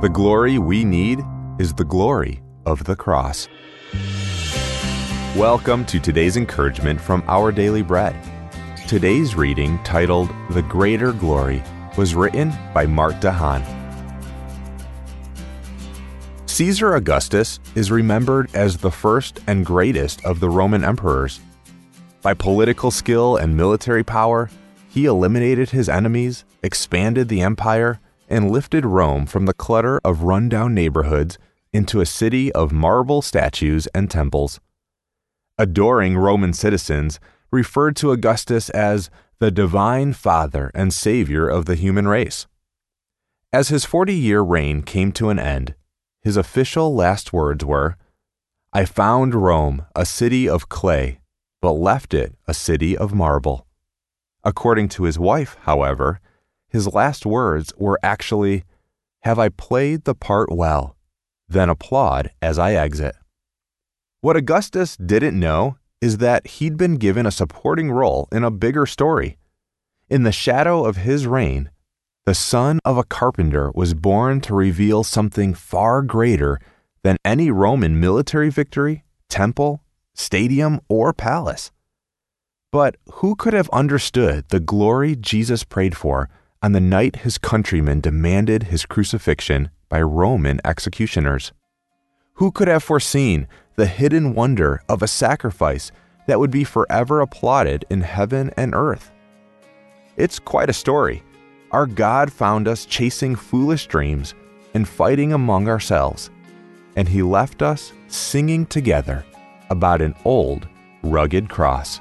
The glory we need is the glory of the cross. Welcome to today's encouragement from Our Daily Bread. Today's reading, titled The Greater Glory, was written by Mart DeHaan. Caesar Augustus is remembered as the first and greatest of the Roman emperors. By political skill and military power, he eliminated his enemies, expanded the empire, and lifted Rome from the clutter of rundown neighborhoods into a city of marble statues and temples. Adoring Roman citizens referred to Augustus as the divine father and savior of the human race. As his 40 year reign came to an end, his official last words were I found Rome a city of clay, but left it a city of marble. According to his wife, however, his last words were actually, Have I played the part well? Then applaud as I exit. What Augustus didn't know is that he'd been given a supporting role in a bigger story. In the shadow of his reign, the son of a carpenter was born to reveal something far greater than any Roman military victory, temple, stadium, or palace. But who could have understood the glory Jesus prayed for on the night his countrymen demanded his crucifixion by Roman executioners? Who could have foreseen the hidden wonder of a sacrifice that would be forever applauded in heaven and earth? It's quite a story. Our God found us chasing foolish dreams and fighting among ourselves, and He left us singing together about an old, rugged cross.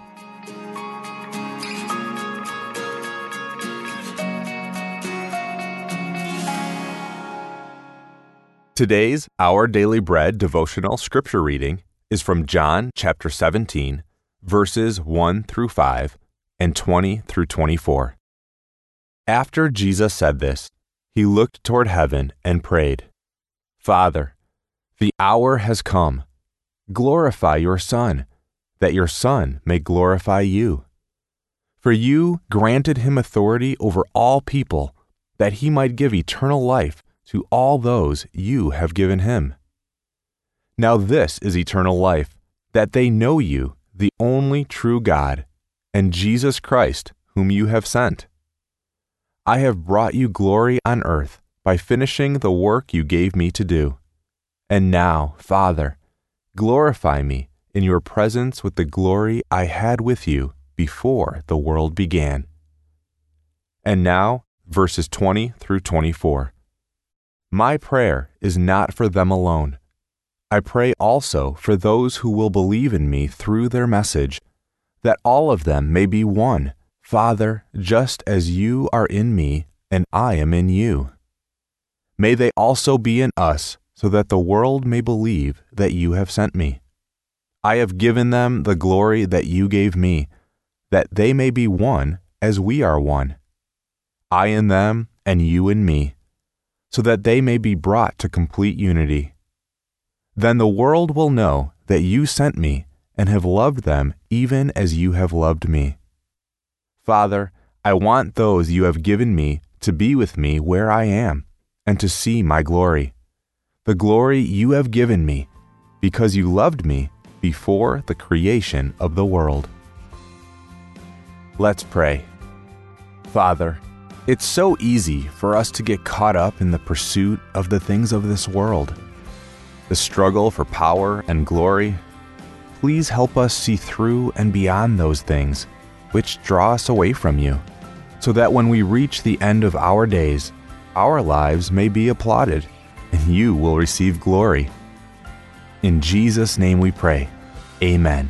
Today's Our Daily Bread devotional scripture reading is from John chapter 17, verses 1 through 5 and 20 through 24. After Jesus said this, he looked toward heaven and prayed, Father, the hour has come. Glorify your Son, that your Son may glorify you. For you granted him authority over all people, that he might give eternal life to all those you have given him. Now, this is eternal life, that they know you, the only true God, and Jesus Christ, whom you have sent. I have brought you glory on earth by finishing the work you gave me to do. And now, Father, glorify me in your presence with the glory I had with you before the world began. And now, verses 20 through 24. My prayer is not for them alone. I pray also for those who will believe in me through their message, that all of them may be one, Father, just as you are in me and I am in you. May they also be in us, so that the world may believe that you have sent me. I have given them the glory that you gave me, that they may be one as we are one. I in them and you in me so that they may be brought to complete unity. Then the world will know that you sent me and have loved them even as you have loved me. Father, I want those you have given me to be with me where I am and to see my glory, the glory you have given me, because you loved me before the creation of the world. Let's pray. Father, it's so easy for us to get caught up in the pursuit of the things of this world, the struggle for power and glory. Please help us see through and beyond those things which draw us away from you, so that when we reach the end of our days, our lives may be applauded and you will receive glory. In Jesus' name we pray. Amen.